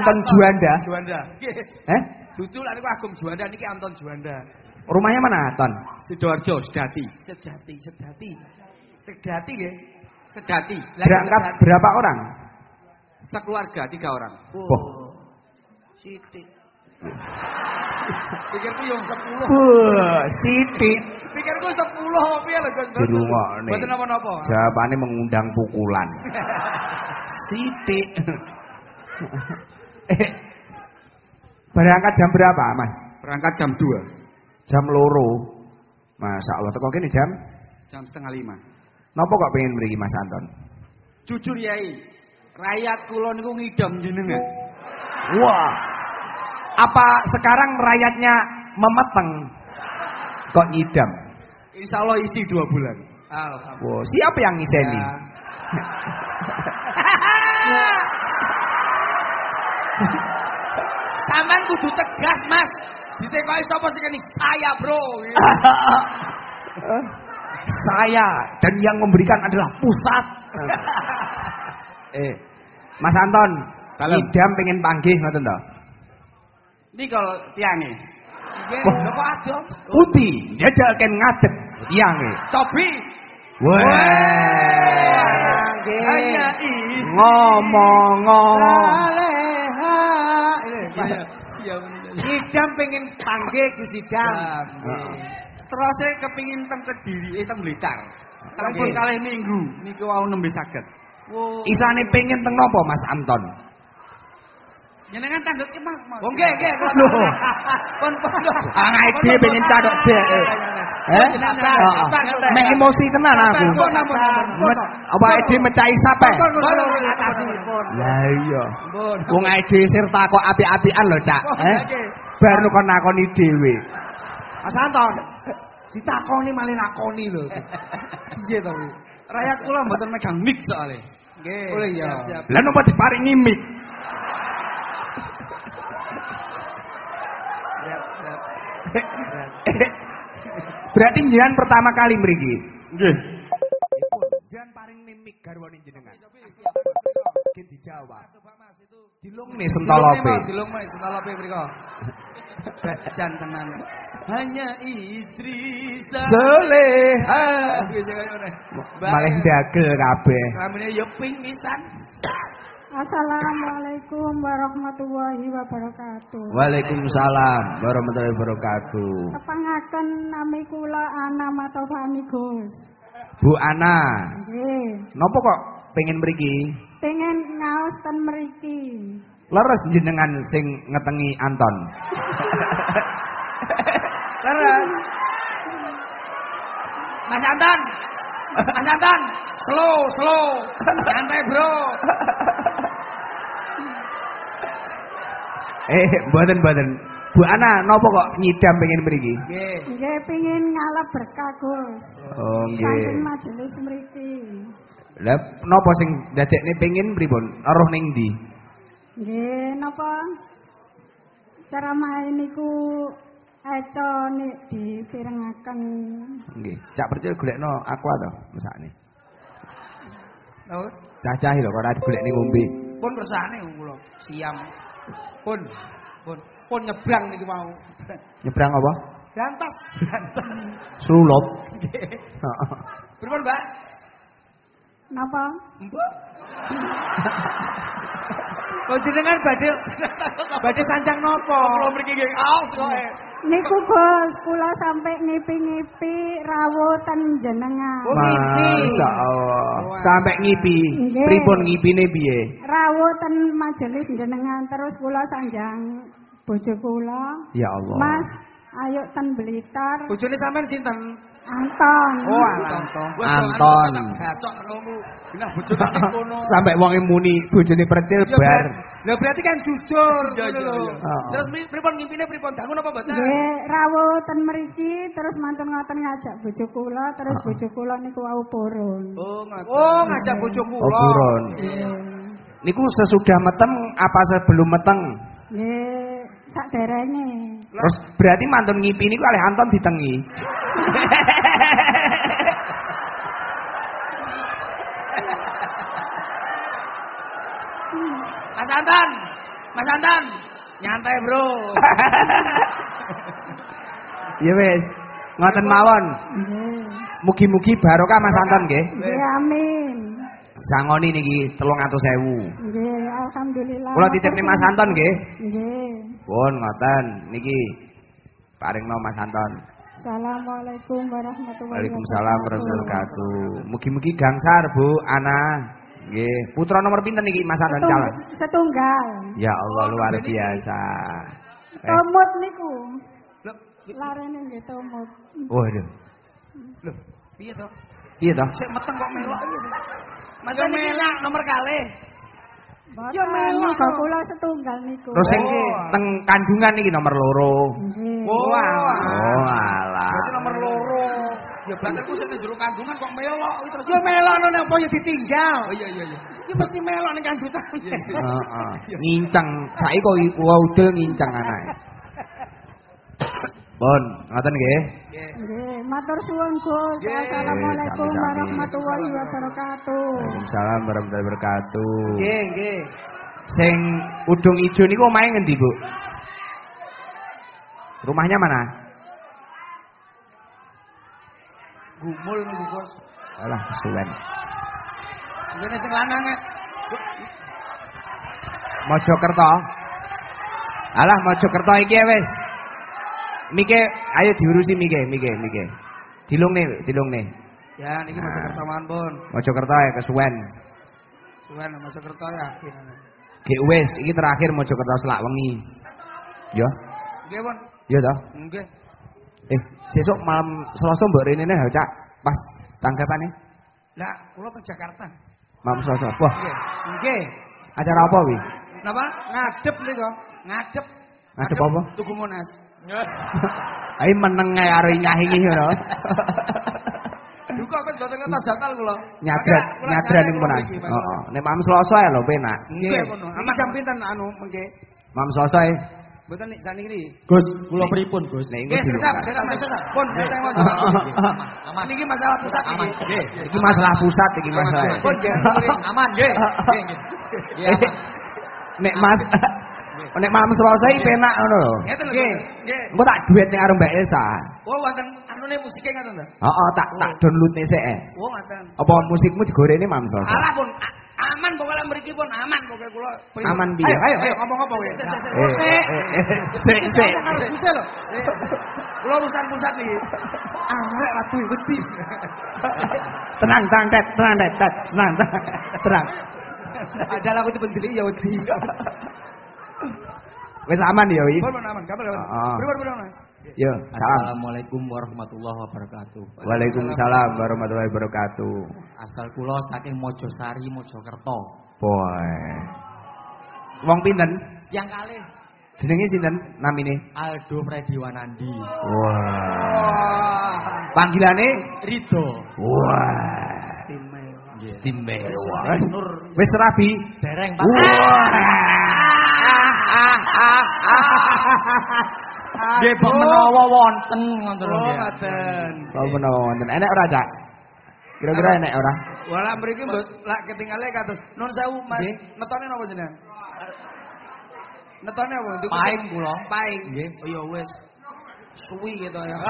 Anton Juanda. Juanda. Eh? Cucu lah niku Agung Juanda niki Anton Juanda. Rumahnya mana, Anton? Sidoarjo, Sedati. Sedati, Sedati. Sedati nggih. Sedati. Lah, Berangkat berapa orang? sekeluarga tiga orang. Wah. Siti. Pikirku yang sepuluh. Wah, Siti. Pikirku sepuluh piye lho Gus. Di rumah nih. Mboten napa-napa. Jawabannya mengundang pukulan. Siti. eh, berangkat jam berapa, Mas? Berangkat jam 2. Jam loro. Masya Allah, teko kene jam? Jam setengah lima. Napa kok pengen mriki Mas Anton? Jujur Yai, rakyat kula niku ngidam jenengan. Wah. Apa sekarang rakyatnya memeteng? Kok nyidam? Insya Allah isi dua bulan. Alhamdulillah. Wah, siapa yang ngiseni? Ya. Sampean kudu tegas, Mas. Ditekoki sapa sing ngene? Saya, Bro. Saya dan yang memberikan adalah pusat. eh, Mas Anton, Dalem. idam pengen panggih ngoten to? Ini kalau tiange. Lho kok adem? Putih, jajal ken ngadeg tiange. Cobi. Wah. Hanya. Ngomong-ngomong. Saleha. Iya, Idam pengen panggil Gus Idam. Terus saya kepingin teng Kediri, eh teng Blitar. Sampun Oke. kalih minggu niku wau nembe saged. Isane pengen teng nopo Mas Anton? Jenengan tanduk ki Mas. Oh nggih nggih. Loh. Pun pun. Ah, ide pengen cadok dek. Eh? Heeh. Mek emosi tenan aku. Apa ide mecahi sape? Lah iya. Wong ide sirta kok apik-apikan lho, Cak. Eh? Bar kok nakoni dhewe. Mas Anton. Ditakoni malah nakoni lho. Piye to? Rakyat kula mboten megang mic soalnya. Nggih. Oh, iya. Lah napa diparingi mic? Siap, siap. Berarti jenengan pertama kali mriki. Nggih. Jangan paring mimik garwane jenengan. Ki dijawab. Dilung nih sentolope. Dilung nih sentolope mriko. Jan tenan. Hanya istri Soleha. Malah dagel kabeh. Ramene ya pingsan. Assalamualaikum warahmatullahi wabarakatuh. Waalaikumsalam warahmatullahi wabarakatuh. Kepangaken nami kula Ana Matovani Gus. Bu Ana, Nggih, nopo kok pengen mriki? pengen ngaos ten mriki. Leres jenengan sing ngetengi Anton. Terus. Mas Anton. Anton, slow, slow. Santai, Bro. Eh, mboten. Bu Ana, nopo kok nyidam pengen mriki? Nggih. Nggih, pengen ngalap berkah Gus. Oh, Saking nggih. majelis mriki. Lah nopo sing dadekne pengen pripun? Roh ning ndi? Nggih, napa? Ceramah niku eco nek dipirengaken. Nggih. Cak percil golekno aqua to mesakne. Tahu? Cacah lho kok ora digolekne ngombe. Pun kersane kula. Siam. Pun. Pun. Pun nyebrang niku mau. Nyebrang apa? Gantas. Gantas. Sulup. Pripun, Mbak? Napa? Mbak. Kok jenengan badhe badhe sancang nopo? Kula mriki nggih kaos kok. eh. Niku Gus, kula sampai ngipi-ngipi rawuh ten jenengan. Oh, ngipi. Masya Allah. Sampai ngipi. Pripun ngipine piye? rawuh ten majelis jenengan terus kula sanjang bojo kula. Ya Allah. Mas, ayo ten Blitar. Bojone sampean sinten? Anton. Oh, Anton. Anton. Gacok sekomu. Bojone ning kono. Sampai wong muni bojone percil Ya, bar. ber- Lah berarti kan jujur. Iya, ngono iya, lho. iya. Oh. Terus pri- pripun ngimpine pripun? Dangun apa mboten? Nggih, rawuh ten mriki terus mantun ngoten ngajak bojo kula terus bojo kula niku wau purun. Oh, ngoten. Oh, ngajak bojo Oh, kula. buron. Niku sesudah meteng apa sebelum meteng? Nggih, sak derenge. Terus berarti mantun ngipi niku oleh Anton ditengi. Mas Anton. Mas Anton, nyantai bro. Ya wis. Ngoten mawon. Mugi-mugi barokah Mas Anton nggih. Nggih, amin. Sangoni niki 300.000. Nggih, alhamdulillah. Kula titipne Mas Anton nggih. Nggih. Pun ngoten niki paringno Mas Anton. Assalamualaikum warahmatullahi Waalaikumsalam warahmatullahi wabarakatuh. Mugi-mugi gangsar Bu Ana. Nggih, putra nomor pinten niki Mas Anton calon? Setunggal. Ya Allah luar biasa. Tomut niku. Loh, Larene nggih tomut. waduh. loh, piye to? Iya toh? Sik meteng kok melok. Mas Yo melak nomor kalih. Ya melok kok kula setunggal niku. Terus sing Oh. teng kandungan niki nomor loro. Nggih. Oh, alah. Berarti nomor loro. Ya berarti aku sing jero kandungan kok melok iki terus. Yo melok nang apa ya ditinggal. Oh iya iya iya. Iki mesti melok ning kandungan. Heeh. Ngincang saiki kok waudel ngincang anake. Pun, ngoten nggih. Nggih. Nggih, matur suwun Gus. Assalamualaikum warahmatullahi wabarakatuh. Waalaikumsalam warahmatullahi wabarakatuh. Nggih, nggih. Sing udung ijo niku omahe ngendi, Bu? Rumahnya mana? Gumul niku Gus. Alah, kesuwen. Ngene sing lanang. Mojokerto. Alah, Mojokerto iki ya wis. Mike, ayo diurusi Mike, Mike, Mike. Dilungne, dilungne. Ya niki Mojokerto mawon pun. Mojokerto ya kesuwen. Suwen Mojokerto ya. Gek wis, iki terakhir Mojokerto selak wengi. Ya, Nggih pun. ya toh. Nggih. Eh, sesuk malam Selasa mbok rene neh, Cak. Pas tanggapane. Lah, kula teng Jakarta. Malam Selasa. Wah, Nggih. Nggih. acara apa wi? Napa? Ngadep niku. Ngadep. Ngadep apa? Tugu Monas. Ayo meneng ae karo nyahingi ngono. Duka kok mboten ngertos jadwal kula. Nyadrat, Kula nyadrat ning Mas. Heeh. Nek malam Selasa ya lho penak. Nggih kono. Iki Aman jam pinten anu mengke? Malam Selasa ya. Mboten nik sani iki. Gus, kula pripun, Gus? Nek Nggih, sedap, sedap, sedap. Pun, Aman. Niki masalah pusat Aman. iki. Nggih. Iki masalah pusat iki masalah. Pun, nggih. Aman, nggih. Nggih, nggih. Nggih, aman. Nek Mas Nek malam Selasa iki penak ngono lho. Nggih. Engko tak duet ning karo Mbak Elsa. Oh, wonten anune musike ngoten to? Heeh, tak tak download nih sik. Oh, ngoten. Apa musikmu digorene malam Selasa? Alah pun aman pokoknya mriki pun aman pokoknya kula. Aman piye? Ayo, ayo, ngomong apa kowe? Sik, sik, sik. Sik, lho. Kula pusat-pusat iki. Arek duwe wedi. Tenang, tenang, Tet. tenang, Tet. Tenang, tenang. Padahal aku cepet delik ya wedi. Wis aman ya, Wi? Pun aman, kabar kabar. Heeh. Pripun pripun Mas? Yo, salam. Assalamualaikum warahmatullahi wabarakatuh. Waalaikumsalam warahmatullahi wabarakatuh. Asal kula saking Mojosari, Mojokerto. Boy. Wong pinten? Yang kalih Jenenge sinten namine? Aldo Prediwanandi. Wah. Wah. Panggilane? Rido. Wah. Istimewa. Istimewa. Nur. Wis rabi? Dereng Pak. Wah. Nggih, Pak menawa wonten ngoten lho. Oh, ngoten. Kau menawa wonten. Enek ora, Cak? Kira-kira enek ora? Wala mriki mbok lak ketinggalan kados nun sewu Mas. Netone napa jenengan? Netone apa? Paing kula. Paing. Nggih. Oh ya wis. Suwi gitu ya.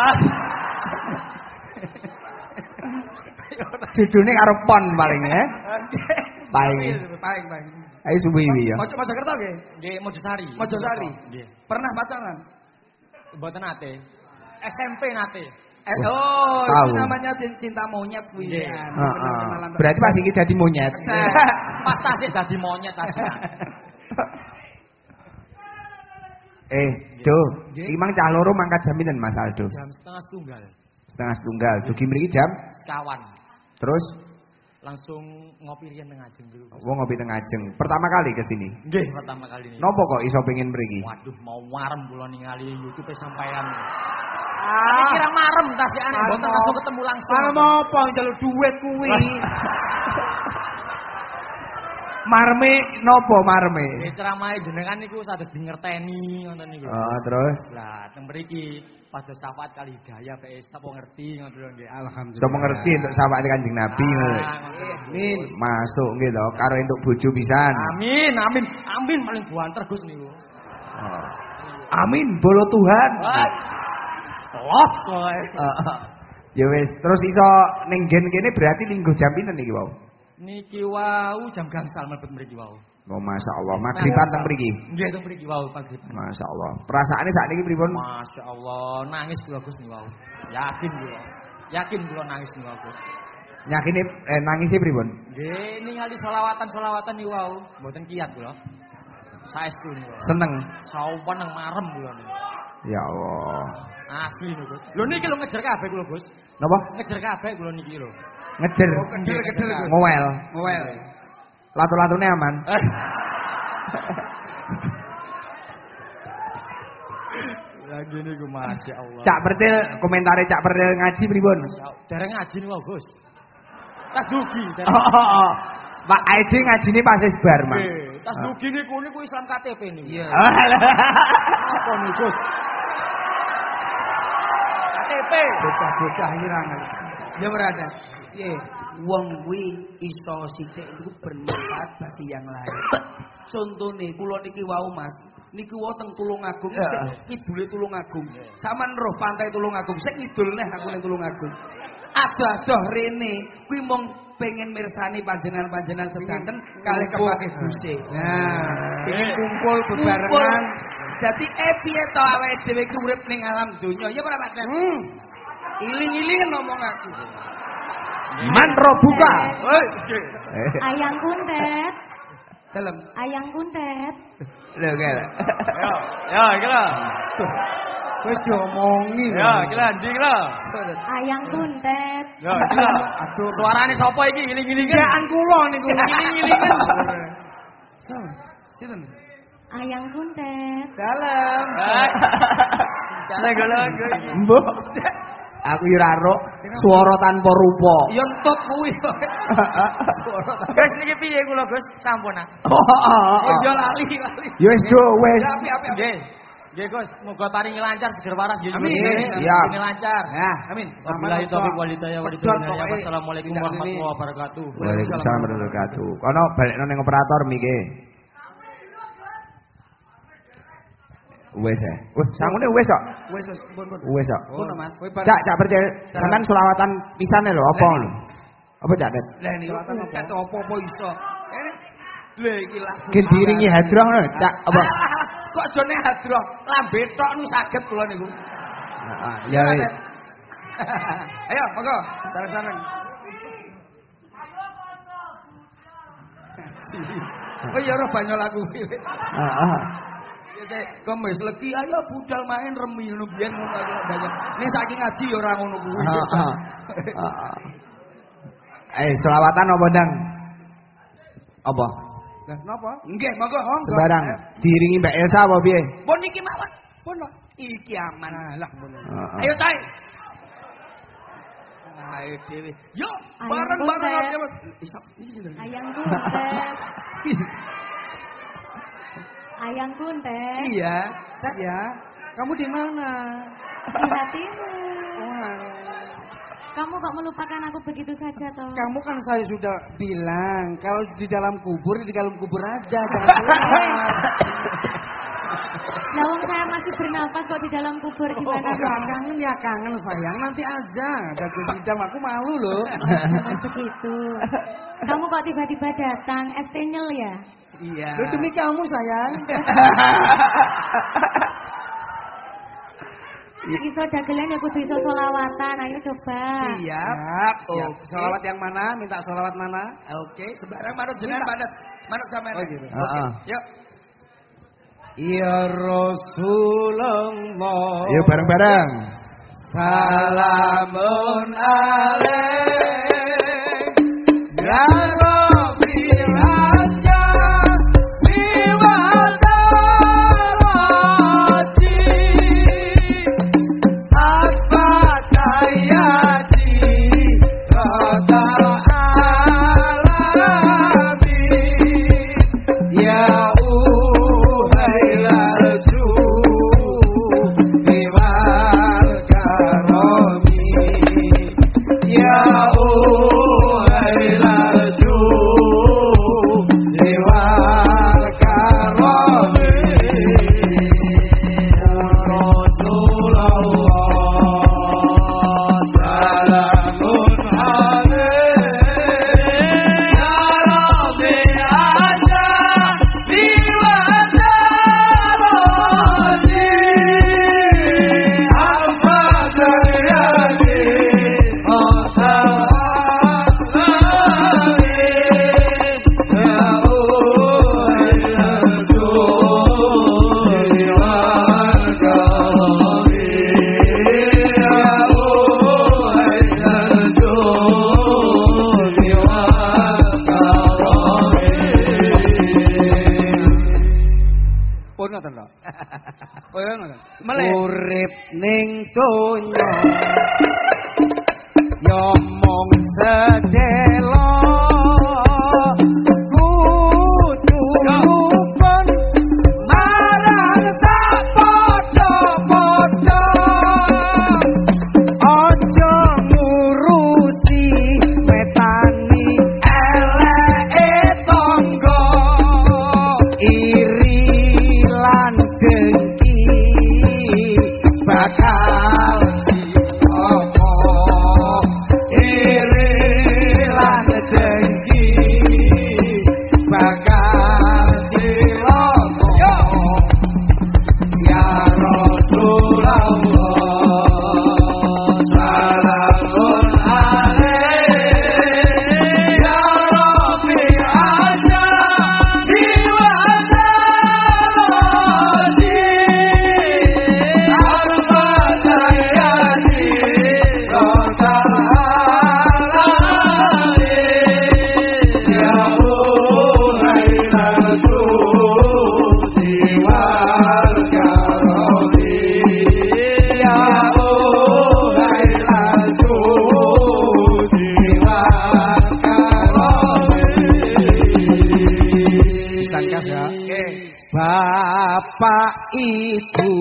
Judulnya karo pon paling ya. Paing. Paing, paing. Ayo suwi-suwi ya. Mojo Mojokerto nggih? Nggih, Mojosari. Mojosari. Nggih. Pernah pacaran? Mboten nate. SMP nate. Eh, oh, tahu. itu namanya cin- cinta monyet kuwi. Ya. Heeh. Kenalan- Berarti pas iki dadi monyet. Eh, Pas tasik dadi monyet tasik. Eh, Do, iki mang cah loro mangkat jam pinten Mas Aldo? Jam setengah setunggal. Setengah setunggal. Dugi mriki jam. Sekawan. Terus Langsung ngopi riyen teng Ajeng dulu. wong ngopi teng Ajeng. Pertama kali ke sini. Nggih, pertama kali ini. Nopo kok iso pengen mriki? Waduh, mau marem kula ningali YouTube sampean. Ah. Kira marem tas ya aneh, mboten ketemu langsung. Marem apa njaluk duit kuwi? marme nopo marme? Nggih ceramahe jenengan niku sados dingerteni ngoten niku. Oh, terus Lah, teng mriki pados syafaat kali hidayah bae sapa ngerti ngoten lho nggih. Alhamdulillah. Sapa ngerti untuk sawake Kanjeng Nabi. Ah, ngoten. Amin. Masuk gitu karo entuk bojo pisan. Amin, amin, amin paling buanter Gus niku. Oh. Amin bolo Tuhan. Los. Heeh. Ya wis, terus iso ning gen kene berarti linggo jam pinten iki wau? Niki wau jam gangsal mlebet mriki wau. Oh, Masya Allah, magriban teng mriki. Nggih teng mriki wau pagi. Masya Allah. Perasaannya saat ini pripun? Masya Allah, nangis kula Gus niku wau. Yakin kula. Yakin kula nangis niku wau Gus. Nyakini eh, nangisnya pripun? Nggih, ningali selawatan-selawatan niku wau, mboten kiat kula. Saestu niku. Seneng. Nang marem kula niku. Ya Allah. Asli niku. Gus. Lho niki lho ngejer kabeh kula Gus. Napa? Ngejer kabeh kula niki lho. Ngejer. Oh, kejer-kejer, Gus. Ngowel. Ngowel. Latu-latune aman. Lagi niku Masya Allah. Cak Percil, komentare Cak Percil ngaji pripun? Dereng ngaji niku Gus. Tas dugi. Oh, oh, oh. Pak Aidi ngajine pas bar, Mang. Nggih, Tas dugi niku niku Islam KTP niku. Iya. Apa niku Gus? KTP. Bocah-bocah irangan. Ya berada. Piye? Wong kuwi iso sithik iku bermanfaat bagi yang lain. Contone kula niki wau Mas. Niki wau teng Tulungagung, Ya. sik kidule Tulungagung. Saman roh pantai Tulungagung, sik ngidul neh aku ning Tulungagung. Adoh-adoh rene kuwi mung pengen mirsani panjenengan-panjenengan sedanten kalih kepake Gusti. Nah, pengen kumpul bebarengan. Dadi eh piye to awake dhewe ki urip ning alam donya, ya ora Pak? Hmm. Iling-iling ngomong aku. Man robuka. Eh, Ayang kuntet, Dalem. ayang kuntet. Lho kene. Ya, ya iki lho. Wis diomongi. Ya, iki lho ndi iki lho. Ayang kuntet. Ya, iki lho. Aduh, suarane sapa iki iling-ilingan? Kerjaan kula niku. Iling-ilingan. Sinten? Ayang kuntet. Dalem. Lagu-lagu. Mbok. Aku ora ro swara tanpa rupa. Ya entut kuwi. Suara ta. Gus niki piye kula Gus? Sampun ah. Oh, ya lali lali. Ya wis do wis. Api api. api. Nggih. Nggih Gus, muga paringi lancar seger waras nggih. Amin. Ini lancar. Ya, amin. Wabillahi taufiq wal hidayah wal Pedot hidayah. Wassalamualaikum warahmatullahi wabarakatuh. Waalaikumsalam warahmatullahi wabarakatuh. Kono balekno ning operator miki. Wes ya. Wes, sangune wes kok. Wis pun pun. Wes kok. Pun Mas. Cak, cak percaya. Sampeyan selawatan pisane lho, apa lho? Apa cak? Lah niku kan apa-apa iso. Eh, Lha iki lagu. Gen diiringi hadroh lho, cak apa? Kok jone hadroh, lambe tok nu saged kula niku. Heeh, ya wis. Ayo, monggo. Sareng-sareng. Oh iya roh banyak lagu kuwi. Heeh. Ya saya kemis legi ayo budal main remi ngono biyen ngono aku banyak. Ini saking ngaji ya ora ngono kuwi. Heeh. Heeh. Eh, selawatan apa, Dang? Apa? Lah napa? Nggih, monggo. monggo. Sembarang. Diiringi Mbak Elsa apa piye? Pun niki mawon. Pun. Iki aman. Lah. Ayo cai. Ayo dhewe. Yo, bareng-bareng? Ayang kuntet. Ayang kuntet. Iya. Iya. Kamu di mana? Di hatimu. Wah. Kamu kok melupakan aku begitu saja toh? Kamu kan saya sudah bilang kalau di dalam kubur di dalam kubur aja jangan keluar. Nah, wong saya masih bernafas kok di dalam kubur Oh, gimana ya, dong? kangen ya kangen sayang nanti aja. Ada kejidam aku malu loh. Begitu. Kamu kok tiba-tiba datang? Es nyel ya? Iya. Loh, demi kamu sayang. Iso dagelan ya kudu iso solawatan. Ayo coba. Siap. Siap. Salawat yang mana? Minta salawat mana? Oke, sembarang manut jenengan manut. Manut sampean. Oh gitu. Heeh. Yuk. Ya Rasulullah. Yuk bareng-bareng. Salamun alaik Ya Bapak Ibu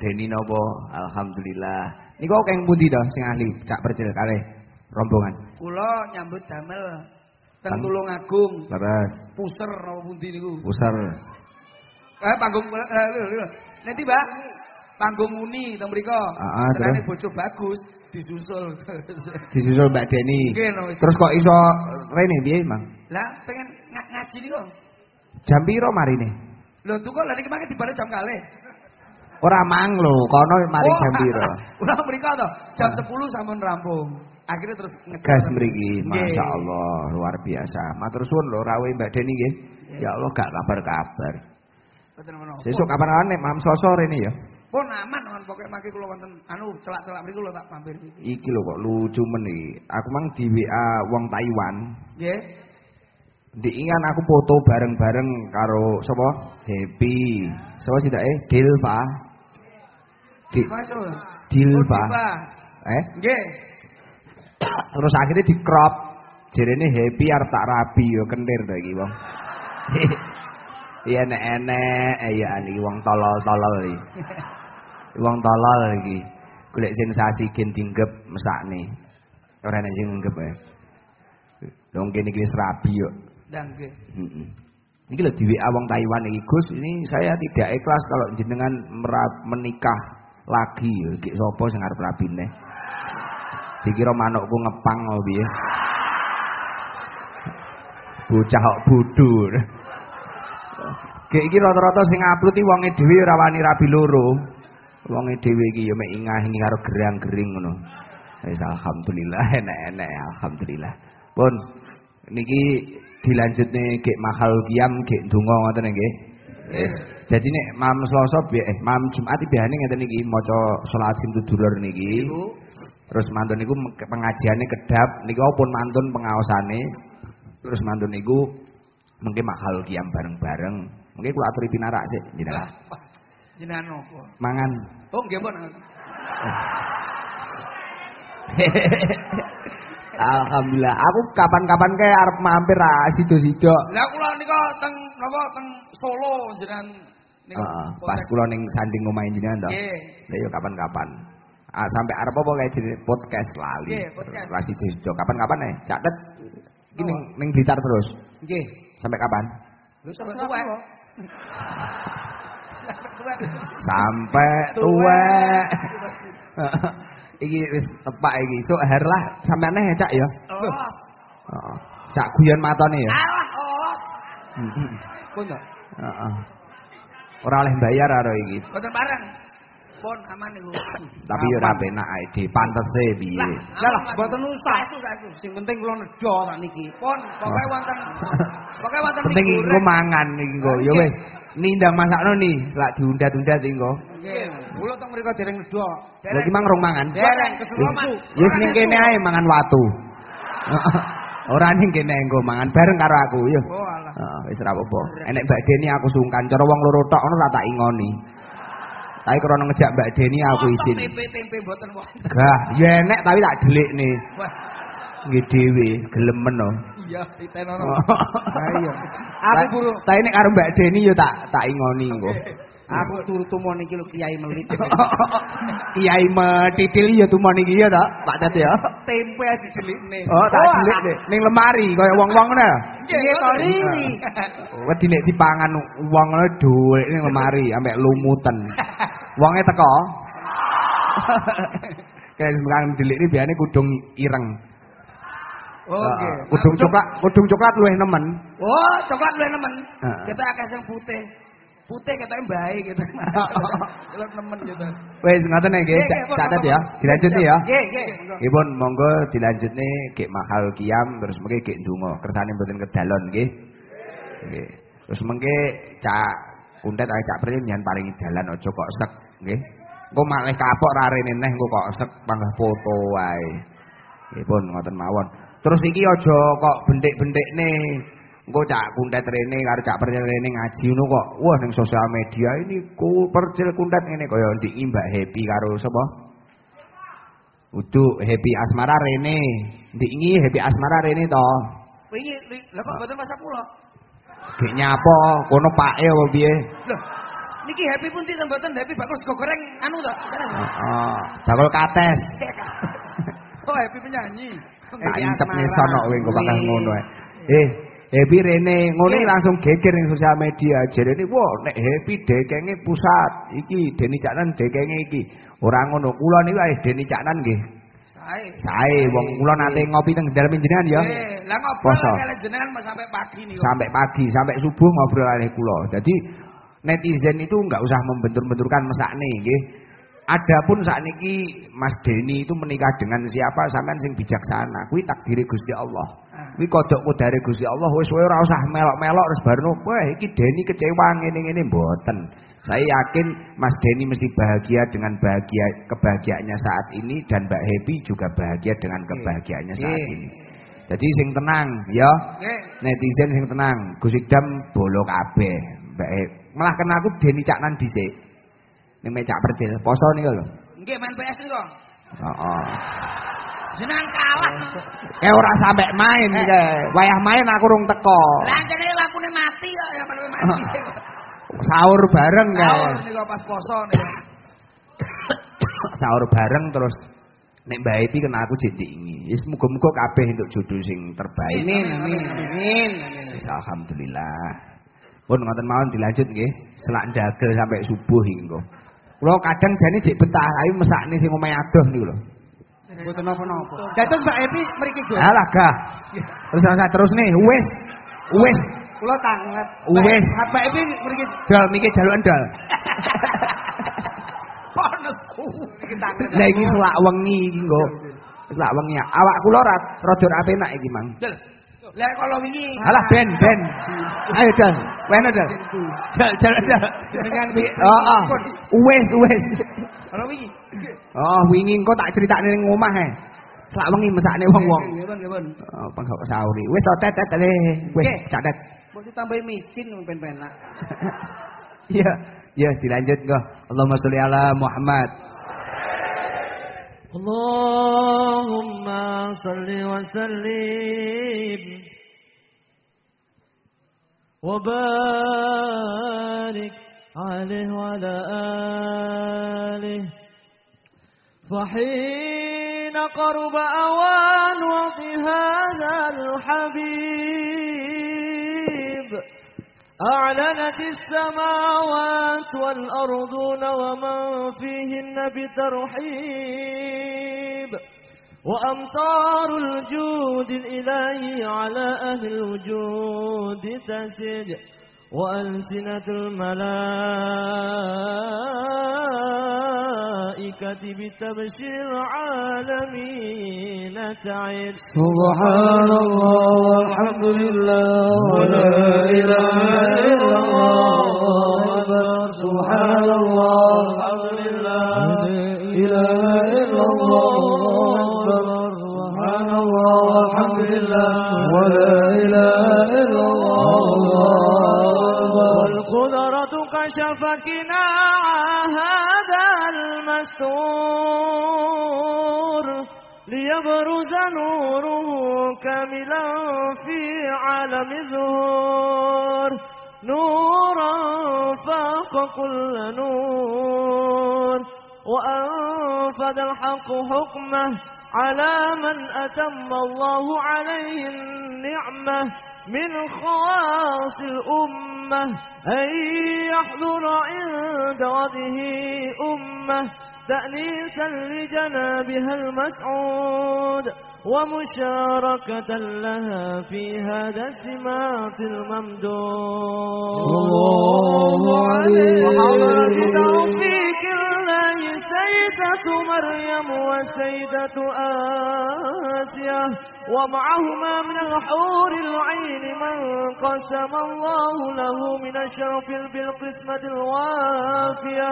Deni nopo? Alhamdulillah. Niku keng pundi to sing ahli cak percil kalih rombongan. Kula nyambut damel teng Tulungagung. Leres, Puser napa pundi niku? pusar. Eh panggung eh, lho, lho. Nanti Mbak panggung uni teng mriko. Ah, ah, Senane bojo bagus disusul. Disusul Mbak Deni. Terus kok iso rene piye, Mang? Lah pengen nga- ngaji niku. Jam piro marine? Lho tuh kok lha niki mangke dibalik jam kalih. Ora mang lho, kono mari Oh, jam piro? Ulah mriko to, jam 10 sampun rampung. Akhirnya terus ngejar. Gas mriki, Nggih. Masya Allah, luar biasa. Matur suwun lho rawuh Mbak Deni nggih. Ya Allah gak kabar-kabar. Sesuk kapan-kapan nek Mam Soso rene ya. Pun aman kon pokoke mangke kula wonten anu celak-celak mriku lho tak mampir iki. Iki lho kok lucu men iki. Aku mang di WA wong Taiwan. Nggih. Diingan aku foto bareng-bareng karo sapa? Happy. Sapa sih eh? Dilva. Di. Oh, Dilva. Eh? Nggih. Terus akhirnya di crop. Jerene happy arep tak rabi yo kentir to iki wong. Iya nek enek ya ani wong tolol-tolol iki. Wong tolol iki. Golek sensasi gen dinggep mesakne. Ora nek sing nggep ae. Dong kene iki wis rabi yo. Dan nggih. Heeh. Iki lho di WA wong Taiwan iki Gus, ini saya tidak ikhlas kalau jenengan menikah lagi. Iki sapa sing arep rabi neh? Dikira manukku ngepang apa piye? Bocah kok bodho. Kayak iki rata-rata sing upload iki wonge dhewe ora wani rabi loro. Wonge dhewe iki ya mek ingah-ingi karo gerang-gering ngono. Wis alhamdulillah enek-enek alhamdulillah. Pun niki dilanjutne gek mahal kiam gek donga ngoten nggih. Wis. Jadi nek malam Selasa bi- eh malam Jumat biasane ngeten iki maca salat simtudulur niki. Iku Terus mantun niku pengajiane kedap niku pun mantun pengaosane. Terus mantun niku mengke mahal kiam bareng-bareng. Mengke kula aturi pinarak sik jenengan. Jenengan nopo? Mangan. Oh, nggih pun. Alhamdulillah. Aku kapan-kapan kayak arep mampir ah sido-sido. Lah kula nika teng napa teng Solo jenengan niku. Heeh, pas kula ning sanding omahe jenengan to. Nggih. Lah yo kapan-kapan. Ah, sampai arep apa kayak jenenge podcast lali. Nggih, podcast. Lah sido-sido. Kapan-kapan eh catet iki ning ning Blitar terus. Nggih. Sampai kapan? Lu sampe tuwek. Tuwek. Sampai tuwek. iki wis tepak iki. Sok herlah sampean neh cak ya. Oh. Heeh. Cak guyon matane ya. Alah, oh. Heeh. Pun to. Heeh. Ora oleh bayar karo iki. Boten bareng. Pun aman niku. Tapi ora penak ae di pantese piye. Lah lah, boten usah. Sing penting kula nejo tak niki. Pun pokoke wonten pokoke wonten Penting mangan iki engko. Ya wis. Nindang masakno ni, selak diundat-undat iki engko. Nggih. Kula teng mriku dereng nejo. Lha iki mang rong mangan. Dereng Wis kesuloman. wis ning kene ae mangan watu. Ora ning kene engko mangan bareng karo aku yo. Oh alah. Heeh, wis ora apa-apa. Enek Mbak Deni aku sungkan, cara wong loro tok ngono ora tak ingoni. Tapi krana ngejak Mbak Deni aku izin. Tempe-tempe boten wonten. Gah, ya enek tapi tak delikne. Nggih dhewe, gelem meno. iya ditenono. Ah iya. Aku buru Tapi nek karo Mbak Deni yo tak tak ingoni engko. Aku turu tumo niki lho Kiai melit. Kiai metitil ya tuman iki ya tak, Pak Tet ya. Tempe aja didelikne. Oh, tak delik nek ning lemari kaya wong-wong ngono. ya? Nggih to Riri. Wedi nek dipangan wong ngono dhuwit ning lemari ambek lumuten. Wonge teko. Kayak sekarang delik ini biasanya kudung ireng. Oh, Heeh. nggih. Kudung coklat, kudung coklat luwih nemen. Oh, coklat luwih nemen. Kita akeh sing putih. Putih ketake bae gitu. Kalau nemen gitu. Wis ngoten nggih, catet pun, ya. Dilanjuti ya. Nggih, nggih. Nggih pun monggo dilanjutne gek mahal kiam terus mengke gek ndonga. Kersane mboten kedalon nggih. Nggih. Terus mengke cak kundet ae cak priyen nyan paringi dalan aja kok sek nggih. Engko malih kapok ra rene neh engko kok sek panggah foto wae. Nggih pun ngoten mawon. Terus iki aja kok bentik-bentikne Engko cak kundet rene karo cak percil rene ngaji ngono kok. Wah ning sosial media ini ku percil kundet ngene kaya ndiki Mbak Happy karo sapa? Udu Happy Asmara rene. Ndiki Happy Asmara rene to. Wingi lha kok mboten masak kula. Gek nyapa kono pake apa piye? Niki happy pun tidak mboten happy bakul sego goreng anu to. Heeh. Jakul kates. Oh, happy penyanyi. Tak intep nesono kowe engko bakal ngono ae. Eh, Happy Rene ngono iki langsung geger ning sosial media. Jerene wah nek Happy dekenge pusat iki Deni Caknan dekenge iki. Ora ngono, kula niku ae Deni Caknan nggih. Sae. Sae wong kula nate ngopi teng dalam jenengan ya. Eh, lah ngobrol kalian jenengan sampai pagi nih. Sampai pagi, sampai subuh ngobrol kali kula. Jadi netizen itu enggak usah membentur-benturkan mesakne nggih. Adapun sakniki Mas Deni itu menikah dengan siapa sampean sing bijaksana. Kuwi takdiri Gusti Allah. Kuwi kodok kodare Gusti Allah wis kowe ora usah melok-melok terus baru wah iki Deni kecewa ngene-ngene mboten. Saya yakin Mas Deni mesti bahagia dengan bahagia kebahagiaannya saat ini dan Mbak Happy juga bahagia dengan kebahagiaannya saat ini. Jadi sing tenang ya. Netizen sing tenang, Gus Idam bolo kabeh. Mbak Happy. Malah kena aku Deni Caknan dhisik. Ning mecak percil, poso niku lho. Nggih main PS niku. Heeh. Jenengan kalah. Eh ora sampe main Eh. iki. Wayah main aku rung teko. Lah jane lampune mati kok ya mati. Sahur bareng Sahur kae. niku pas poso niku. Sahur bareng terus nek Mbak Happy kena aku jendingi. Wis muga-muga kabeh entuk jodoh sing terbaik. Amin amin amin. Wis alhamdulillah. Pun ngoten mawon dilanjut nggih. Selak ndagel sampai subuh iki engko. Kula kadang jane jek betah, ayo mesakne sing omahe adoh niku lho. Mboten napa-napa. Dados Mbak Epi mriki Gus. Alah gah. Terus saya terus nih, wis. Wis. Kula tanget. Wes. Mbak Epi mriki Dal mikir jalukan dal. Tanget. Lah iki selak wengi iki engko. Selak wengi. Awak kula ra rada ra penak iki, Mang. Lah kalau wingi Alah ben ben. Ayo dal. Weno dal. Dal dal dal. Dengan Oh, oh. Wes wes. Kalau wingi. Oh, wingi engko tak critakne ning omah he. Selak wengi mesakne wong-wong. Nggih, nggih, nggih. Oh, penggawa sauri. Wis to tet tet le. Wis Oke. catet. Mbok ditambahi micin ben penak. Iya, iya dilanjut kok. Allahumma sholli ala Muhammad. اللهم صل وسلم وبارك عليه وعلى آله فحين قرب أوان وضع هذا الحبيب أعلنت السماوات والأرضون ومن فيهن بترحيب وأمطار الجود الإلهي على أهل الوجود تسج وألسنة الملائكة بتبشير العالمين تعد سبحان الله والحمد لله ولا إله إلا الله. أكبر سبحان الله والحمد لله. لا إله إلا الله. أكبر سبحان الله والحمد لله. ولا إله إلا الله والقدرة كشفت هذا المستور ليبرز نوره كاملا في عالم الظهور نورا فاق كل نور. وأنفذ الحق حكمه على من أتم الله عليه النعمة من خواص الأمة. أن يحضر عند وجهه أمة. تأنيسا لجنابها المسعود ومشاركة لها في هذا السمات الممدود. الله عليه. وحضرة توفيق الله سيدة مريم وسيدة آسيا ومعهما من الحور العين من قسم الله له من الشرف بالقسمة الوافية.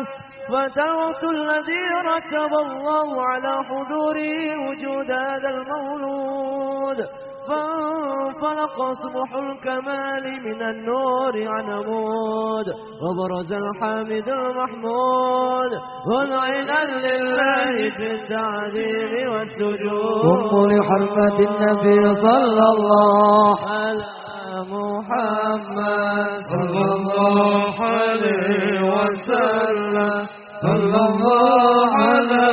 فترت الذي رتب الله على حضوره وجود هذا المولود. فانفلق صبح الكمال من النور عن عمود وبرز الحامد المحمود والعنا لله في التعظيم والسجود. قم لحرمة النبي صلى الله على محمد. صلى الله عليه وسلم. صلى الله على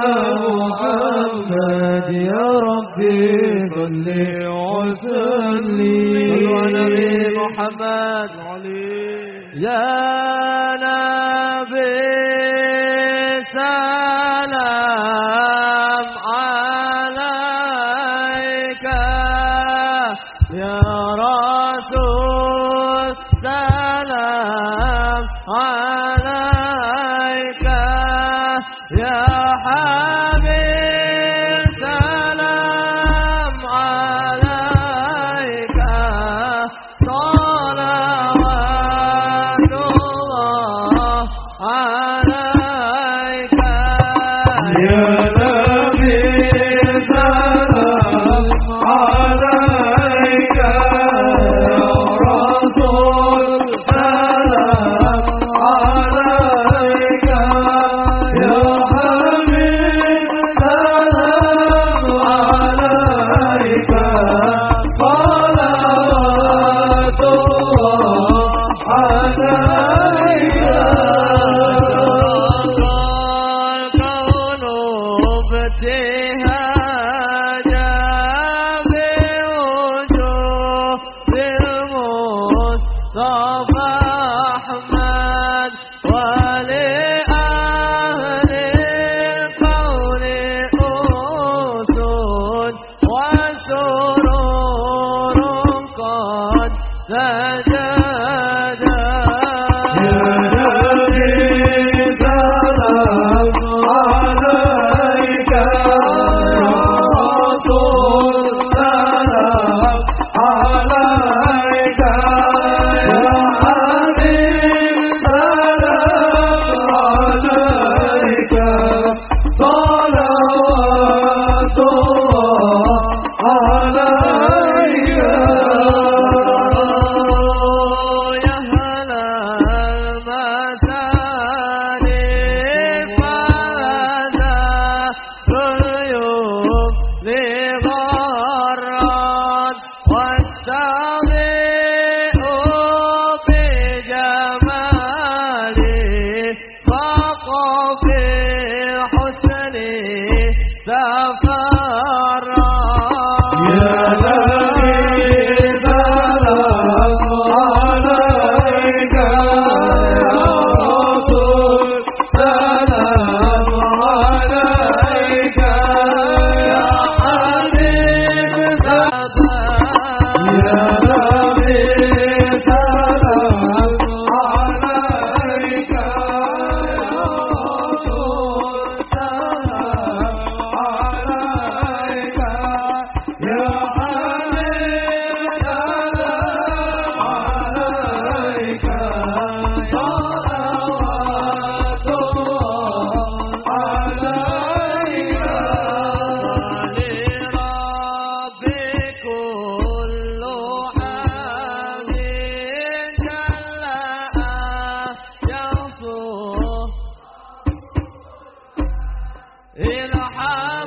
محمد. يا ربي صل وسلم. صلوا على نبي محمد. يا that الحال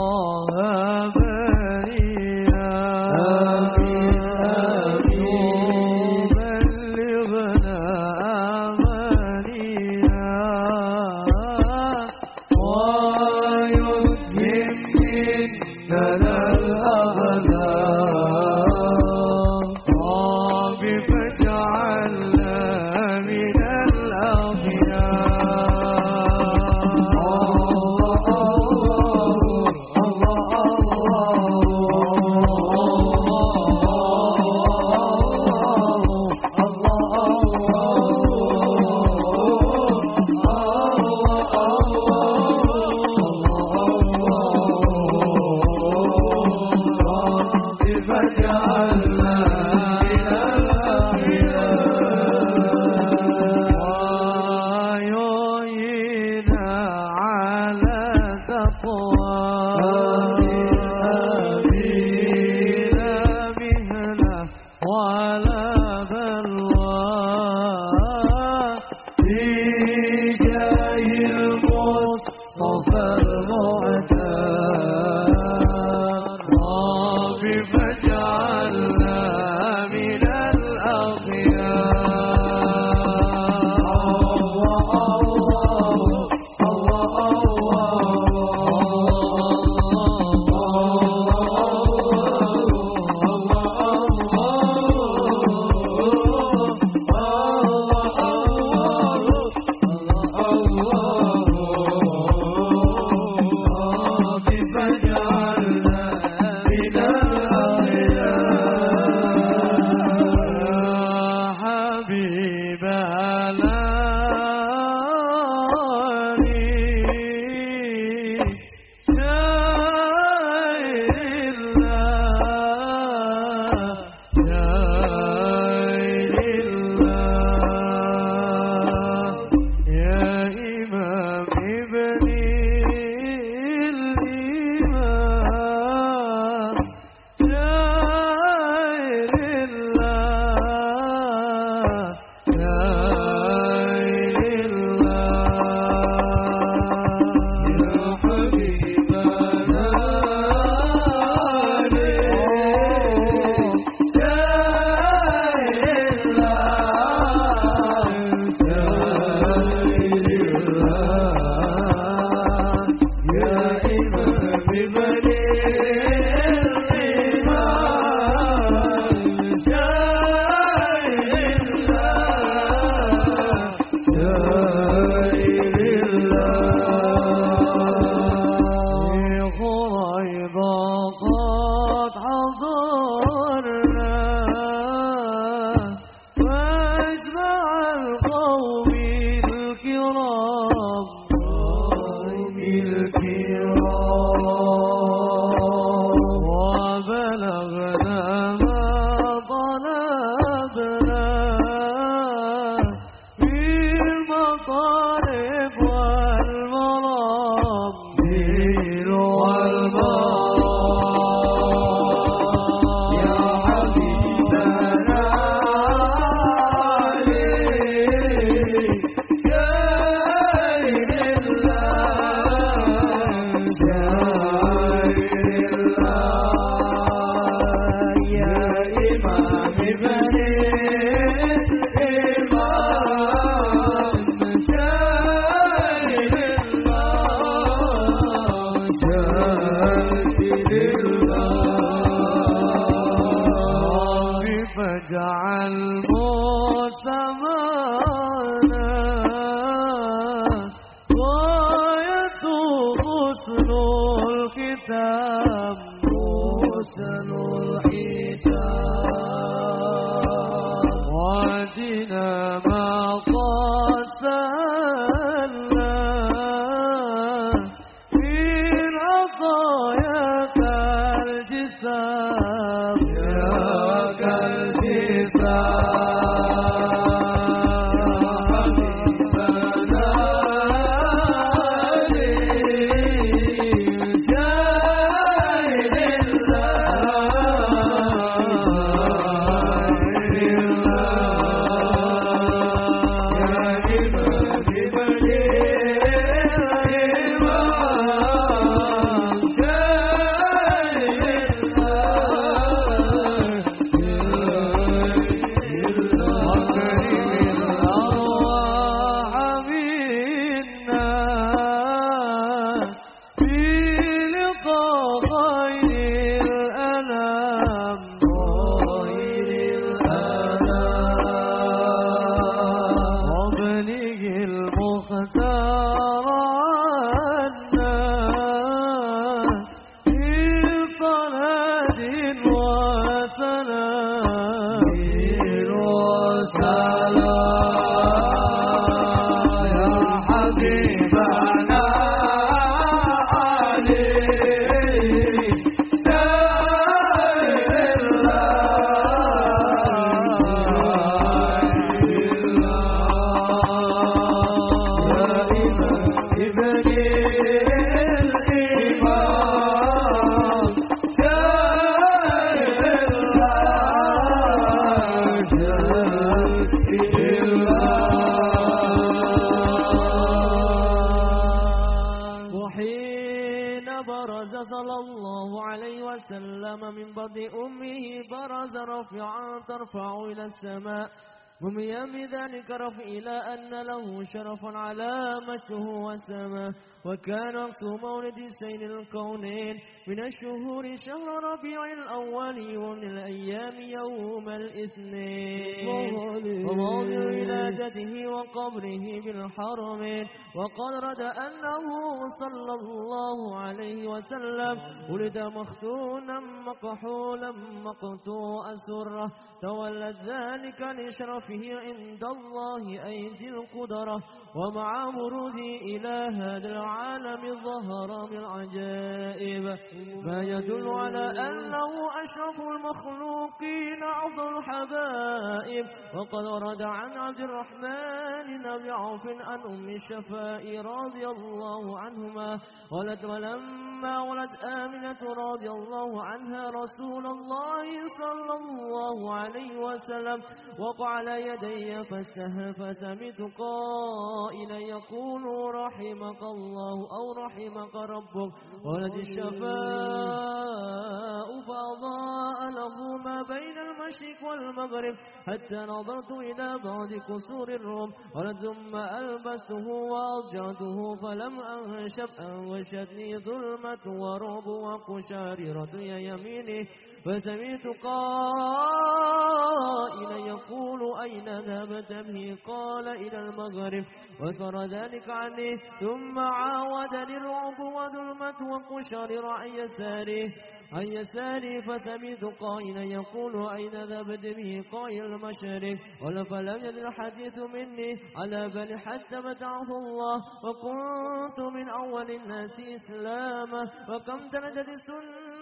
哦呃 السماء رميا بذلك رفع إلى أن له شرفا على مكه وسماه وكان وقت مولد سيد الكونين من الشهور شهر ربيع الأول ومن الأيام يوم الاثنين. وموضع ولادته وقبره بالحرمين وقد رد أنه صلى الله عليه وسلم. ولد مختونا مكحولا مقطوع سره. تولد ذلك لشرفه عند الله أيدي القدرة ومع بروزه إلى هذا العالم ظهر من عجائب ما يدل على أنه أشرف المخلوقين أفضل الحبائب وقد ورد عن عبد الرحمن بن عوف عن أم الشفاء رضي الله عنهما ولد ولما ولد آمنة رضي الله عنها رسول الله صلى الله عليه وسلم وقع على يدي فاستهف فسمت قائلا يقول رحمك الله أو رحمك ربك ولد الشفاء فأضاء له ما بين المشرق والمغرب حتى نظرت إلى بعض قصور الروم ولد ثم ألبسته وأضجعته فلم أنشب أنوشتني ظلمة ورعب وقشاررة يميني فسمعت قائلا يقول أين ذهبت به قال إلى المغرب وصار ذلك عني. ثم عاودني الرعب وظلمة وقشرر عن يساره عن يساري فسمعت قائلا يقول أين ذهبت به قائل المشرق ولا فلم يزل الحديث مني. على بل حتى متعه الله. وكنت من أول الناس إسلاما. وكم درجت السنة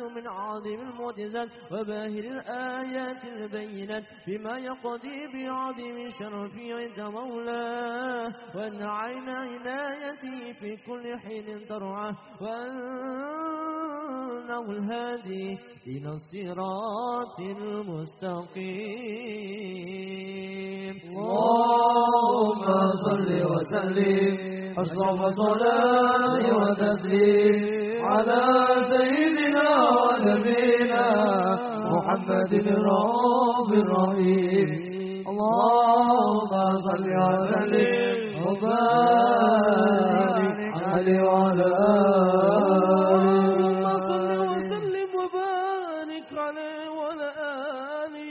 من عظيم المعجزات وباهر الآيات البينات بما يقضي بعظيم شرفي عند مولاه. وأن عين عنايتي في كل حين ترعى وأنه الهادي إلى الصراط المستقيم. اللهم صل وسلم. أشرف صلاة وتسليم. على سيدنا ونبينا محمد الرب الرحيم. اللهم صل وسلم وبارك عليه وعلى آله.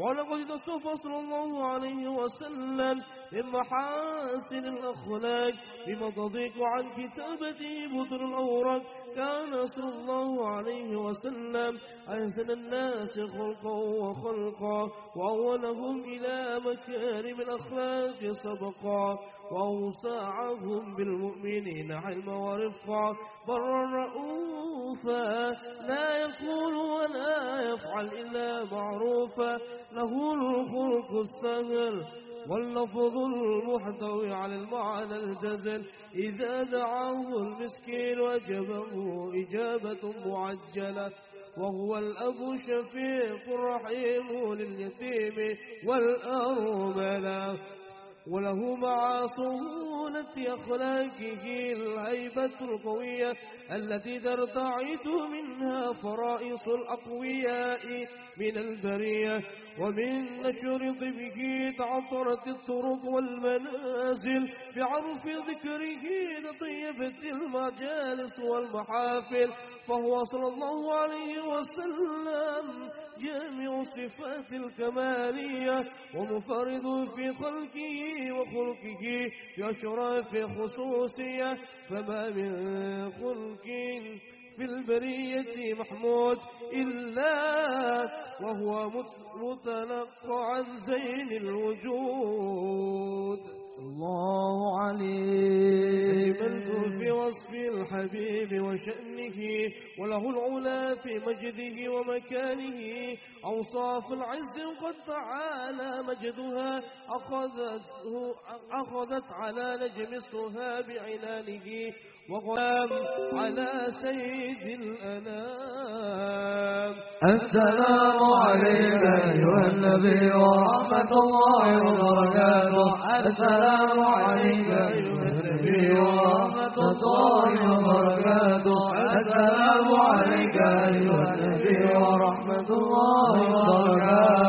ولقد تصفى صلى الله عليه وسلم. من محاسن الأخلاق بما تضيق عن كتابته بدر الأوراق كان صلى الله عليه وسلم أحسن الناس خلقا وخلقا وأولهم إلى مكارم الأخلاق سبقا وأوسعهم بالمؤمنين حلما ورفقا. برا رؤوفا لا يقول ولا يفعل إلا معروفا له الخلق السهل واللفظ المحتوي على المعنى الجزل. إذا دعاه المسكين وجبه إجابة معجلة. وهو الأب الشفيق الرحيم لليتيم والأرملة. وله مع صهولة أخلاقه الهيبة القوية التي ترتعد منها فرائص الأقوياء من البرية ومن نشر طبه تعطرت الطرق والمنازل بعرف ذكره لطيبت المجالس والمحافل فهو صلى الله عليه وسلم جامع صفات الكمالية ومفرد في خلقه وخلقه بأشراف خصوصية. فما من خلق في البرية محمود إلا وهو متلقى عن زين الوجود. الله عليه من في وصف الحبيب وشأنه وله العلا في مجده ومكانه أوصاف العز قد تعالى مجدها أخذته أخذت على نجم السها بعنانه وقام على سيد الأنام. السلام عليك أيها النبي ورحمة الله وبركاته. السلام عليك أيها النبي ورحمة الله وبركاته. السلام عليك أيها النبي الله وبركاته.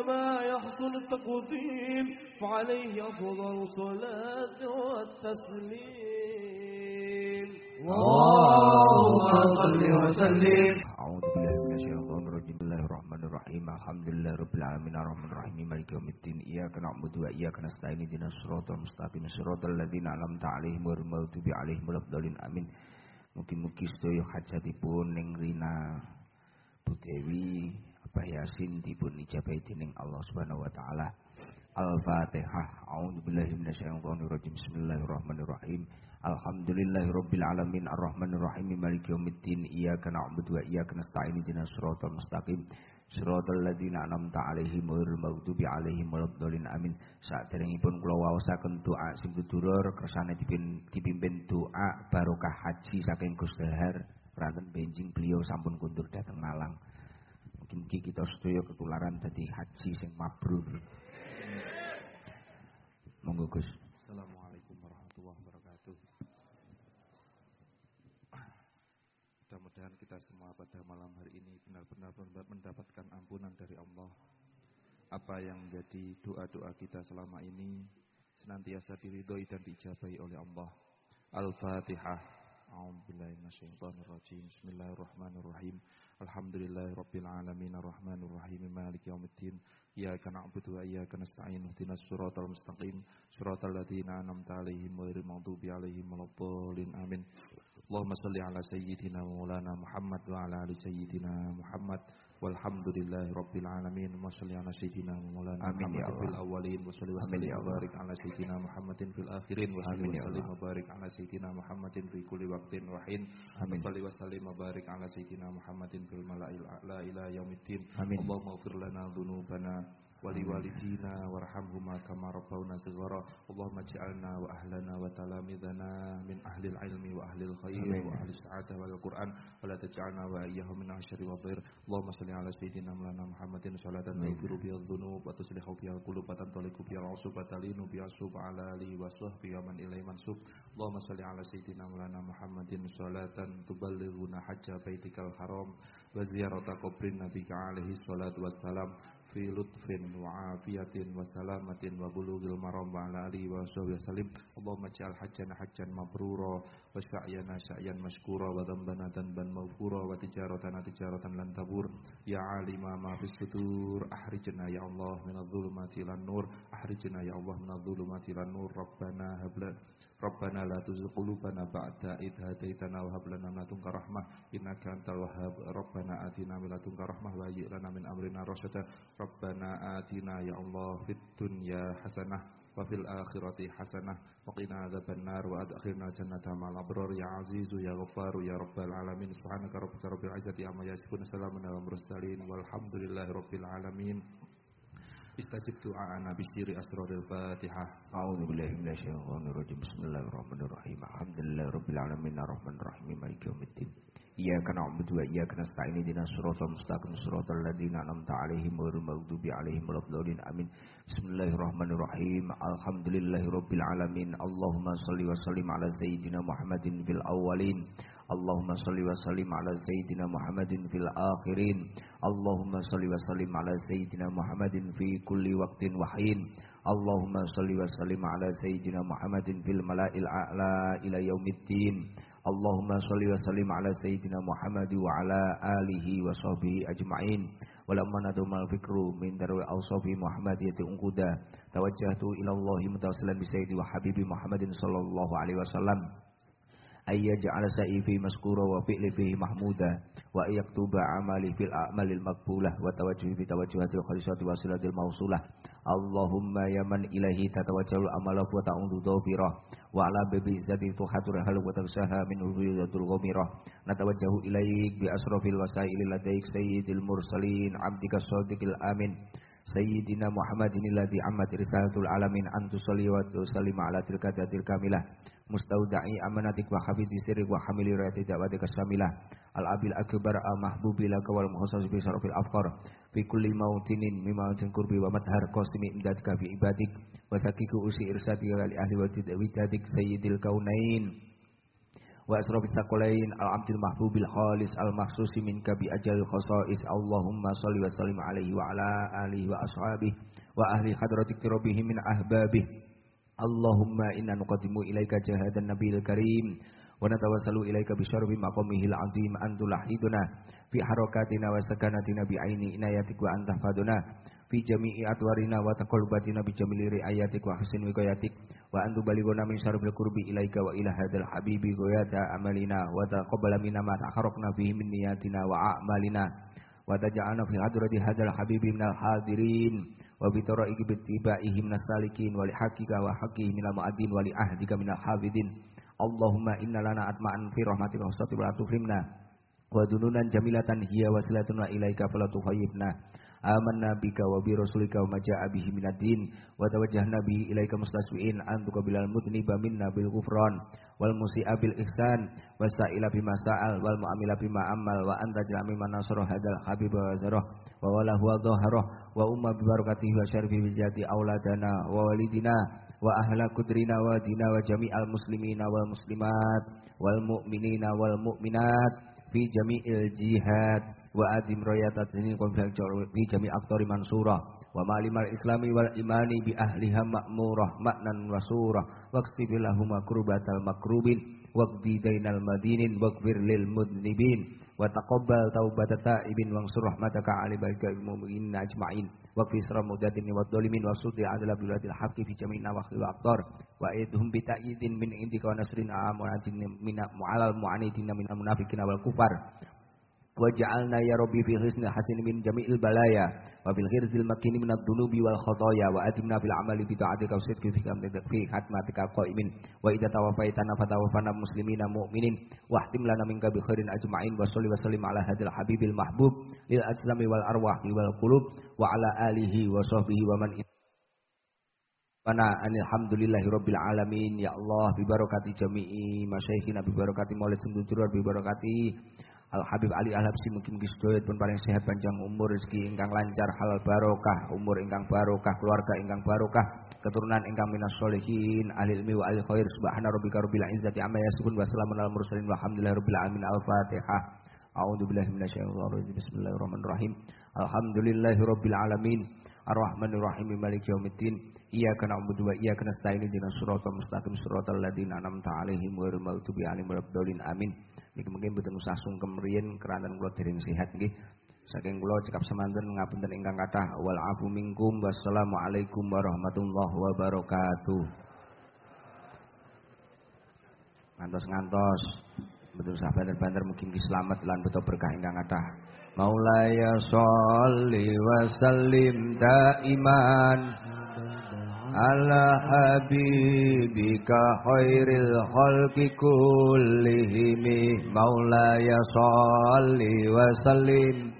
كما يحصل التقويم فعليه أفضل الصلاة والتسليم. اللهم صل وسلم. أعوذ بالله من الشيطان الرجيم. بسم الله الرحمن الرحيم. الحمد لله رب العالمين. الرحمن الرحيم. مالك يوم الدين. إياك نعبد وإياك نستعين. اهدنا الصراط المستقيم. صراط الذين أنعمت عليهم غير المغضوب عليهم ولا الضالين. آمين. Mugi-mugi sedaya hajatipun ning Rina Bu Dewi Abah Yasin dipun ijabahi dening Allah Subhanahu wa taala. Al-Fatihah. A'udzubillahi minasyaitonirrajim. Bismillahirrahmanirrahim. Alhamdulillahirabbil alamin arrahmanir rahim maliki yaumiddin iyyaka na'budu wa iyyaka nasta'in ihdinas siratal mustaqim siratal ladzina an'amta 'alaihim ghairil maghdubi 'alaihim waladdallin amin saderengipun kula waosaken doa sing sedulur kersane dipimpin doa barokah haji saking Gus Dahar ranten benjing beliau sampun kundur dateng Malang mungkin kita sedaya ketularan dadi haji sing mabrur monggo Gus Assalamualaikum warahmatullahi wabarakatuh. Mudah-mudahan kita semua pada malam hari ini benar-benar mendapatkan ampunan dari Allah. Apa yang menjadi doa-doa kita selama ini senantiasa diridhoi dan diijabahi oleh Allah. Al-Fatihah. A'udzubillahi minasyaitonirrajim. Bismillahirrahmanirrahim. Alhamdulillahirabbil alamin arrahmanir rahim maliki yaumiddin. Iyyaka na'budu wa iyyaka nasta'in. Ihdinas siratal mustaqim. Siratal ladzina an'amta 'alaihim ghairil maghdubi 'alaihim waladdallin. Amin. Allahumma salli ala sayyidina Maulana Muhammad wa ala ali sayyidina Muhammad walhamdulillahi rabbil alamin wa salli ala sayyidina Maulana ya Muhammad fil Allah. awwalin. Wa salli wa sallim ya wa barik ala sayyidina Muhammadin fil akhirin. Wa Amin, wa ya sallim wa barik ala sayyidina Muhammadin fi kulli waqtin wa hin Amin. wa sallim wa barik ala sayyidina Muhammadin fil mala'il a'la ila yaumiddin. Amin. Allahumma ighfir lana dhunubana ولوالدينا وارحمهما كما ربونا صغارا اللهم اجعلنا واهلنا وتلاميذنا من اهل العلم واهل الخير آمين. واهل السعاده والقران ولا تجعلنا واياهم من الشر والضير اللهم صل على سيدنا مولانا محمد صلاه تغفر بها الذنوب وتصلح بها القلوب وتنطلق بها العصوب وتلين بها الصوب على اله وصحبه ومن اليه منسوب اللهم صل على سيدنا مولانا محمد صلاه تبلغنا حج بيتك الحرام وزياره قبر نبيك عليه الصلاه والسلام fi lutfin wa afiyatin wa salamatin wa bulughil maram wa ala alihi wa sahbihi salim Allahumma ja'al hajjana hajjan mabrura وسعينا سعيا مشكورا وذنبنا ذنبا مغفورا وتجارتنا تجارة لن تبور يا عالم ما في الصدور أحرجنا يا الله من الظلمات إلى النور أحرجنا يا الله من الظلمات إلى النور ربنا هب لنا ربنا لا تزغ قلوبنا بعد إذ هديتنا وهب لنا من لدنك رحمة إنك أنت الوهاب ربنا آتنا من لدنك رحمة وهيئ لنا من أمرنا رشدا ربنا آتنا يا الله في الدنيا حسنة Wafil akhirati hasanah wa ada benar wa adkhilna jannata ma'al abrar. Ya azizu ya ghaffar ya rabbal alamin. Subhanaka rabbika rabbil izzati amma yasifun. Salamun alal mursalin. Walhamdulillahi rabbil alamin. Istajib du'a'ana bisyiri asraril fatihah. A'udhu billahi minasyaitanir rajim Bismillahirrahmanirrahim. Alhamdulillah rabbil alamin. Ar-Rahman Ar-Rahim Maliki yaumiddin. Ya kana na'budu wa iyyaka ini dina suratul mustaqim siratal ladzina an'amta 'alaihim ghairil maghdubi 'alaihim waladdallin amin. Bismillahirrahmanirrahim. Alhamdulillahi rabbil alamin. Allahumma salli wa sallim 'ala sayyidina Muhammadin fil awwalin. Allahumma salli wa sallim 'ala sayyidina Muhammadin fil akhirin. Allahumma salli wa sallim 'ala sayyidina Muhammadin fi kulli waktin wahin. Allahumma salli wa sallim 'ala sayyidina Muhammadin fil mala'il a'la ila yaumiddin في الملأ الأعلى إلى يوم الدين اللهم صل وسلم على سيدنا محمد وعلى آله وصحبه أجمعين ولما ندم الفكر من دروي أوصاف محمدية أنقودا توجهت إلى الله متوسلا بسيدي وحبيبي محمد صلى الله عليه وسلم ayyaj'al sa'i sa'ifi maskura wa fi'li fi mahmuda wa yaktuba amali fil a'malil maqbulah wa tawajjuhi bi tawajjuhatil khalisati wasilatil mausulah Allahumma ya man ilahi tatawajjalul amala wa ta'udu dawbirah wa ala bibi izzati tuhatur hal wa tafsaha min hududul ghamirah natawajjahu ilaik bi asrafil wasailil ladaik sayyidil mursalin abdika sadiqil amin. Sayyidina Muhammadin alladhi ammat risalatul alamin antusalli wa tusallim ala tilka datil kamilah mustaudai amanatik wa habidi sirik wa hamili rayati da'wati syamilah al abil akbar al mahbubi la kawal muhassas bi syarafil afkar. Fi kulli mautinin mimma kurbi wa madhar qasimi imdadka bi ibadik. Wa sakiku usi irsadika li ahli wa tidwidadik sayyidil kaunain. Wa asrofi sakulain al abdil mahbubil khalis al mahsusi minka bi ajal khasais. Allahumma salli wa sallim alaihi wa ala alihi wa ashabihi wa ahli hadratik tirobihi min ahbabih. Allahumma inna nuqaddimu ilaika jahadan nabiyil karim wa natawassalu ilaika bi syarfi maqamihil azim antulahiduna fi harakatina wa sakanatina bi aini inayatik wa antahfaduna fi jami'i atwarina wa taqallubatina bi jamili riayatik wa husni wiqayatik wa antu balighuna min syarbil qurbi ilaika wa ila hadzal habibi ghayata amalina wa taqabbal minna ma taharrakna bihi min niyatina wa a'malina wa taj'alna fi hadrati hadzal habibi minal hadirin wa bi taraiki bi tibaihim nasalikin wa li haqqika wa haqqi wali mu'adin wa li ahdika hafidin Allahumma inna lana atma'an fi rahmatika wa satib wadununan tuhrimna. Wa dununan jamilatan hiya wasilatun wa ilaika fala tuhayyibna amanna bika wa bi rasulika wa maja'a bihi minad din. Wa tawajjahna bihi ilaika mustasbiin antuka bilal mudniba minna bil ghufran wal musi'a bil ihsan. Wa sa'ila bima sa'al wal mu'amila bima amal. Wa anta jami'an nasra hadal habiba wa zarah wa walahu adhaharah wa umma bi barakatihi wa syarfi bil jati auladana wa walidina wa ahla kudrina wa dina wa jami'al muslimina wal muslimat wal mu'minina wal mu'minat fi jami'il jihad wa adim rayata jor fi jami' aktori Mansura wa malimal islami wal imani bi ahliha ma'murah maknan wa surah waqsibilahuma kurubatal makrubin wa gdidainal madinin waqfir lil mudnibin wa taqabbal taubatata ibn wangsur rahmataka ali baika mu'minin ajma'in. Wa fi sirra mudatin wa dhalimin wa sudi adla bil haqqi fi jami'in nawaqi wa aqdar wa idhum bi ta'idin min indika wa nasrin amunatin min mu'alal mu'anidin min munafiqina wal kufar. Waj'alna ya rabbi fi hisni hasin min jami'il balaya wa bil ghirzil makini minad dunubi wal khotoya wa ajibna bil amali bi ta'atika usid sidqi fi kamtik fi khatmatika qaimin. Wa idha tawafaitana fatawafana muslimina mu'minin. Wa ahtim lana minka bi khairin ajma'in wa salli wa sallim ala hadil habibil mahbub lil ajlami wal arwahi wal kulub wa ala alihi wa sahbihi wa man Mana alhamdulillahi rabbil alamin. Ya Allah bi barakati jami'i masyaikhina bi barakati maulid sundujur bi barakati Al Habib Ali Al Habsi mungkin sedaya pun paling sehat panjang umur rezeki ingkang lancar halal barokah umur ingkang barokah keluarga ingkang barokah keturunan ingkang minas solihin ahli ilmi wa ahli khair. Subhana rabbika rabbil izzati amma yasifun wa salamun alal mursalin walhamdulillahi rabbil alamin. Al fatihah a'udzu billahi minasyaitonir rajim. Bismillahirrahmanirrahim. Alhamdulillahi rabbil alamin. Arrahmanir rahim. Maliki yaumiddin. Iyyaka na'budu wa iyyaka nasta'in. Ihdinas siratal mustaqim. Siratal ladzina an'amta alaihim ghairil maghdubi alaihim waladdallin. Amin Niki mungkin boten usah sungkem riyin keranten kula dereng sehat nggih. Saking kula cekap semanten ngapunten ingkang kathah wal afu minkum wassalamualaikum warahmatullahi wabarakatuh. Ngantos-ngantos betul usah banter-banter mungkin selamat lan betul berkah ingkang kathah. Maulaya sholli wa sallim daiman على حبيبك خير الخلق كلهم. مولاي صل وسلم.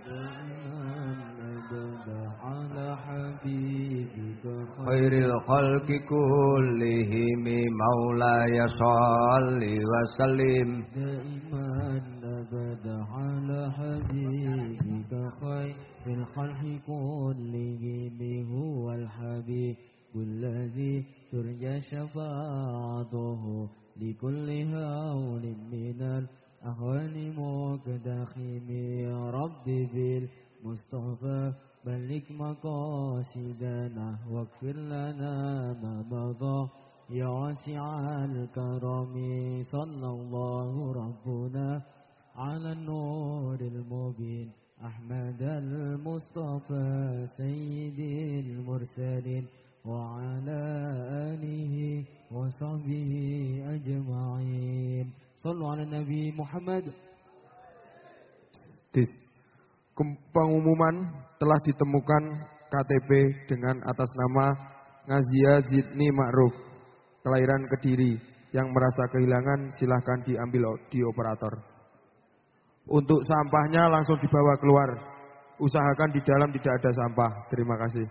خير الخلق كلهم. مولاي صل وسلم. دائما أبدا على حبيبك خير الخلق كلهم. هو الحبيب. الذي ترجى شفاعته لكل هول من الأهوال مقدخم يا رب بالمصطفى بلغ مقاصدنا واغفر لنا ما مضى. يا واسع الكرم صلى الله ربنا على النور المبين. أحمد المصطفى سيد المرسلين. وعلى آله وصحبه أجمعين صلوا على النبي محمد pengumuman telah ditemukan KTP dengan atas nama Ngazia Zidni Ma'ruf, kelahiran Kediri, yang merasa kehilangan silahkan diambil di operator. Untuk sampahnya langsung dibawa keluar. Usahakan di dalam tidak ada sampah. Terima kasih.